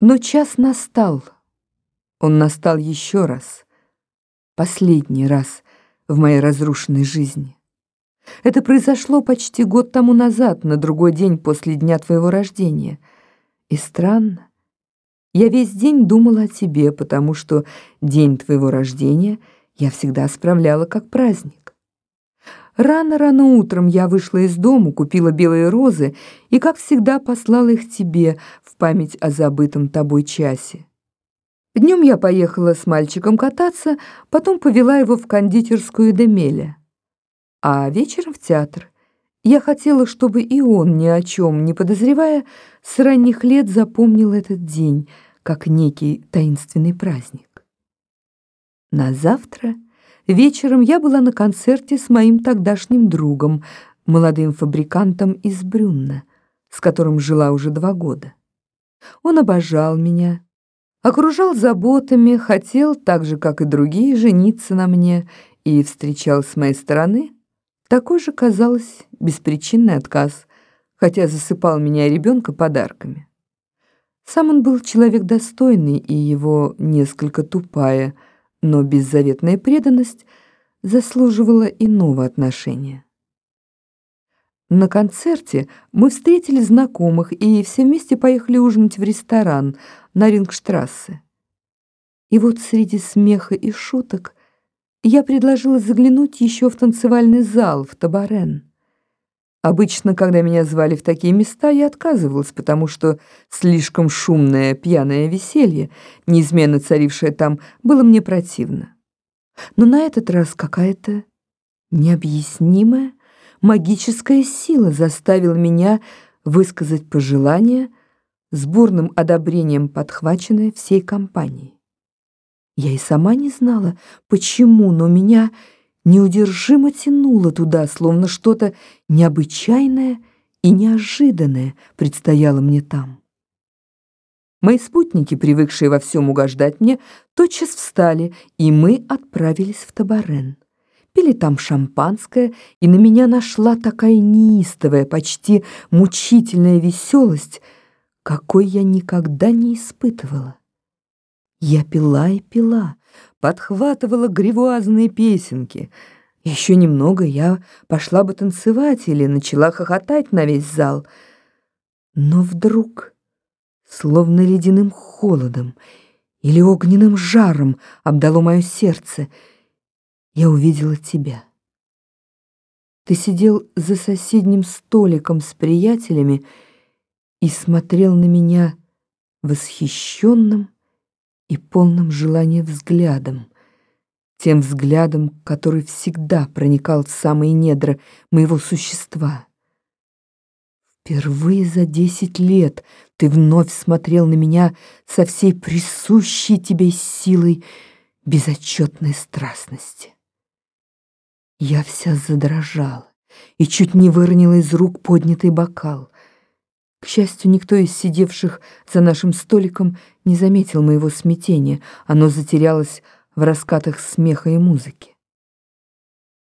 Но час настал. Он настал еще раз. Последний раз в моей разрушенной жизни. Это произошло почти год тому назад, на другой день после дня твоего рождения. И странно. Я весь день думала о тебе, потому что день твоего рождения я всегда справляла как праздник. Рано-рано утром я вышла из дому, купила белые розы и, как всегда, послала их тебе в память о забытом тобой часе. Днем я поехала с мальчиком кататься, потом повела его в кондитерскую Демеля. А вечером в театр. Я хотела, чтобы и он, ни о чем не подозревая, с ранних лет запомнил этот день, как некий таинственный праздник. На завтра Вечером я была на концерте с моим тогдашним другом, молодым фабрикантом из Брюнна, с которым жила уже два года. Он обожал меня, окружал заботами, хотел, так же, как и другие, жениться на мне и встречал с моей стороны такой же, казалось, беспричинный отказ, хотя засыпал меня ребенка подарками. Сам он был человек достойный, и его несколько тупая – но беззаветная преданность заслуживала иного отношения. На концерте мы встретили знакомых и все вместе поехали ужинать в ресторан на Рингштрассе. И вот среди смеха и шуток я предложила заглянуть еще в танцевальный зал, в Табарен. Обычно, когда меня звали в такие места, я отказывалась, потому что слишком шумное пьяное веселье, неизменно царившее там, было мне противно. Но на этот раз какая-то необъяснимая магическая сила заставила меня высказать пожелание с бурным одобрением подхваченное всей компанией. Я и сама не знала, почему, но меня неудержимо тянуло туда, словно что-то необычайное и неожиданное предстояло мне там. Мои спутники, привыкшие во всем угождать мне, тотчас встали, и мы отправились в Табарен. Пили там шампанское, и на меня нашла такая неистовая, почти мучительная веселость, какой я никогда не испытывала. Я пила и пила, подхватывала гривуазные песенки. Еще немного я пошла бы танцевать или начала хохотать на весь зал. Но вдруг, словно ледяным холодом или огненным жаром обдало мое сердце, я увидела тебя. Ты сидел за соседним столиком с приятелями и смотрел на меня восхищенным, и полным желания взглядом, тем взглядом, который всегда проникал в самые недра моего существа. Впервые за десять лет ты вновь смотрел на меня со всей присущей тебе силой безотчетной страстности. Я вся задрожала и чуть не выронила из рук поднятый бокал. К счастью, никто из сидевших за нашим столиком не заметил моего смятения, оно затерялось в раскатах смеха и музыки.